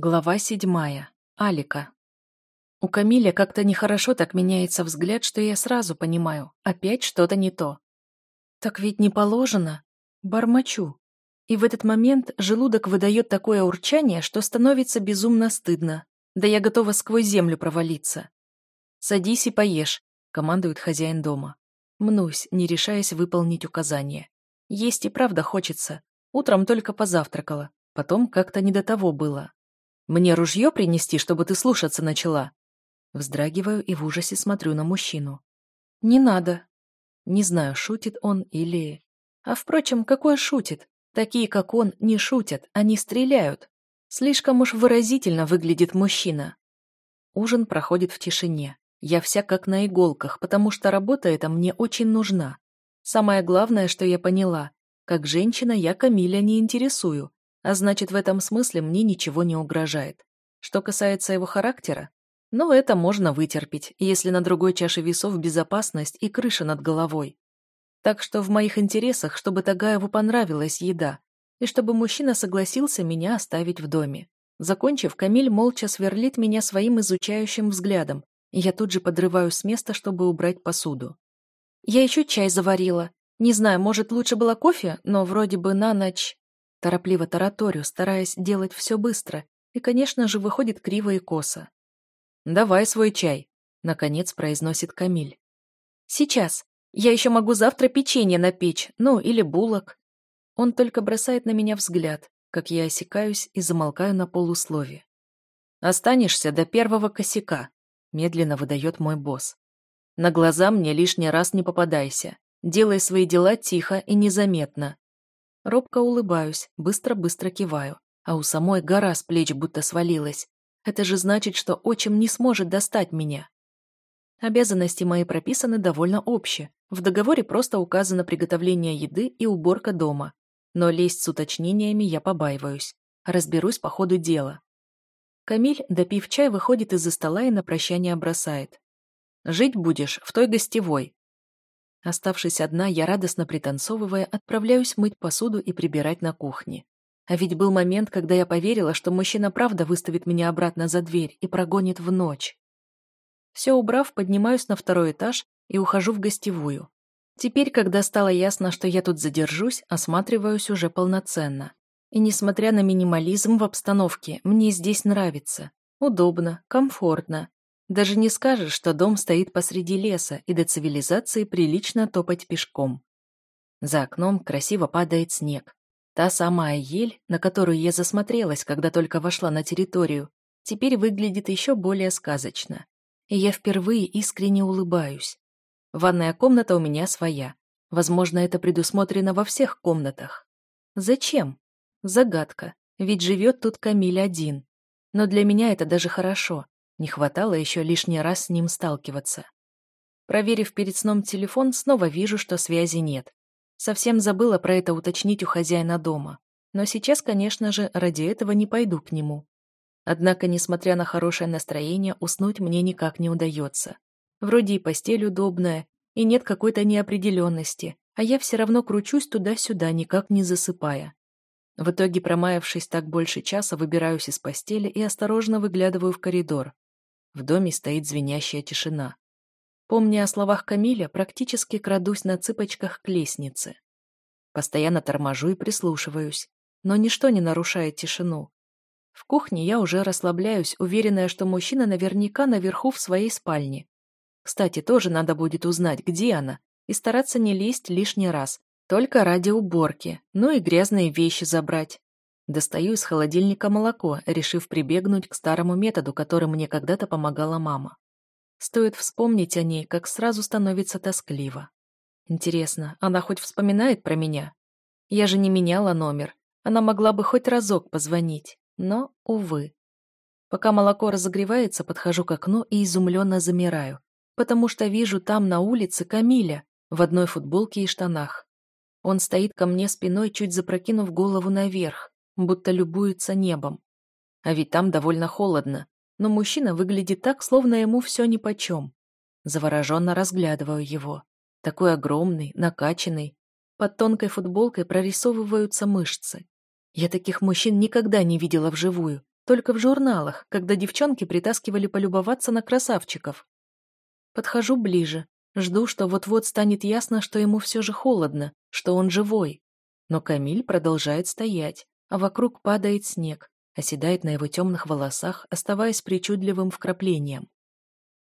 Глава седьмая. Алика. У Камиля как-то нехорошо так меняется взгляд, что я сразу понимаю, опять что-то не то. Так ведь не положено. Бормочу. И в этот момент желудок выдает такое урчание, что становится безумно стыдно. Да я готова сквозь землю провалиться. «Садись и поешь», — командует хозяин дома. Мнусь, не решаясь выполнить указание. Есть и правда хочется. Утром только позавтракала, потом как-то не до того было. Мне ружье принести, чтобы ты слушаться начала?» Вздрагиваю и в ужасе смотрю на мужчину. «Не надо». Не знаю, шутит он или... А впрочем, какой шутит? Такие, как он, не шутят, они стреляют. Слишком уж выразительно выглядит мужчина. Ужин проходит в тишине. Я вся как на иголках, потому что работа эта мне очень нужна. Самое главное, что я поняла, как женщина я Камиля не интересую, а значит, в этом смысле мне ничего не угрожает. Что касается его характера, ну, это можно вытерпеть, если на другой чаше весов безопасность и крыша над головой. Так что в моих интересах, чтобы Тагаеву понравилась еда, и чтобы мужчина согласился меня оставить в доме. Закончив, Камиль молча сверлит меня своим изучающим взглядом, и я тут же подрываю с места, чтобы убрать посуду. Я еще чай заварила. Не знаю, может, лучше было кофе, но вроде бы на ночь... Торопливо тараторю, стараясь делать все быстро, и, конечно же, выходит криво и косо. «Давай свой чай», — наконец произносит Камиль. «Сейчас. Я еще могу завтра печенье напечь, ну, или булок». Он только бросает на меня взгляд, как я осекаюсь и замолкаю на полуслове. «Останешься до первого косяка», — медленно выдает мой босс. «На глаза мне лишний раз не попадайся. Делай свои дела тихо и незаметно. Робко улыбаюсь, быстро-быстро киваю, а у самой гора с плеч будто свалилась. Это же значит, что отчим не сможет достать меня. Обязанности мои прописаны довольно общие. В договоре просто указано приготовление еды и уборка дома. Но лезть с уточнениями я побаиваюсь. Разберусь по ходу дела. Камиль, допив чай, выходит из-за стола и на прощание бросает. «Жить будешь в той гостевой. Оставшись одна, я радостно пританцовывая, отправляюсь мыть посуду и прибирать на кухне. А ведь был момент, когда я поверила, что мужчина правда выставит меня обратно за дверь и прогонит в ночь. Все убрав, поднимаюсь на второй этаж и ухожу в гостевую. Теперь, когда стало ясно, что я тут задержусь, осматриваюсь уже полноценно. И несмотря на минимализм в обстановке, мне здесь нравится. Удобно, комфортно. Даже не скажешь, что дом стоит посреди леса, и до цивилизации прилично топать пешком. За окном красиво падает снег. Та самая ель, на которую я засмотрелась, когда только вошла на территорию, теперь выглядит еще более сказочно. И я впервые искренне улыбаюсь. Ванная комната у меня своя. Возможно, это предусмотрено во всех комнатах. Зачем? Загадка. Ведь живет тут Камиль один. Но для меня это даже хорошо. Не хватало еще лишний раз с ним сталкиваться. Проверив перед сном телефон, снова вижу, что связи нет. Совсем забыла про это уточнить у хозяина дома. Но сейчас, конечно же, ради этого не пойду к нему. Однако, несмотря на хорошее настроение, уснуть мне никак не удается. Вроде и постель удобная, и нет какой-то неопределенности, а я все равно кручусь туда-сюда, никак не засыпая. В итоге, промаявшись так больше часа, выбираюсь из постели и осторожно выглядываю в коридор. В доме стоит звенящая тишина. Помня о словах Камиля, практически крадусь на цыпочках к лестнице. Постоянно торможу и прислушиваюсь, но ничто не нарушает тишину. В кухне я уже расслабляюсь, уверенная, что мужчина наверняка наверху в своей спальне. Кстати, тоже надо будет узнать, где она, и стараться не лезть лишний раз, только ради уборки, ну и грязные вещи забрать. Достаю из холодильника молоко, решив прибегнуть к старому методу, который мне когда-то помогала мама. Стоит вспомнить о ней, как сразу становится тоскливо. Интересно, она хоть вспоминает про меня? Я же не меняла номер. Она могла бы хоть разок позвонить, но, увы. Пока молоко разогревается, подхожу к окну и изумленно замираю, потому что вижу там на улице Камиля в одной футболке и штанах. Он стоит ко мне спиной, чуть запрокинув голову наверх, будто любуется небом. А ведь там довольно холодно, но мужчина выглядит так, словно ему все нипочем. Завороженно разглядываю его. Такой огромный, накачанный. Под тонкой футболкой прорисовываются мышцы. Я таких мужчин никогда не видела вживую, только в журналах, когда девчонки притаскивали полюбоваться на красавчиков. Подхожу ближе, жду, что вот-вот станет ясно, что ему все же холодно, что он живой. Но Камиль продолжает стоять, а вокруг падает снег, оседает на его темных волосах, оставаясь причудливым вкраплением.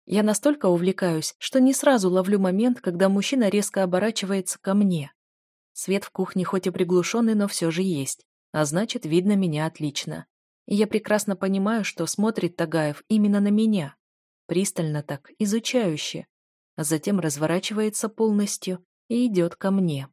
Я настолько увлекаюсь, что не сразу ловлю момент, когда мужчина резко оборачивается ко мне. Свет в кухне хоть и приглушенный, но все же есть, а значит, видно меня отлично. И я прекрасно понимаю, что смотрит Тагаев именно на меня. Пристально так, изучающе. А затем разворачивается полностью и идет ко мне.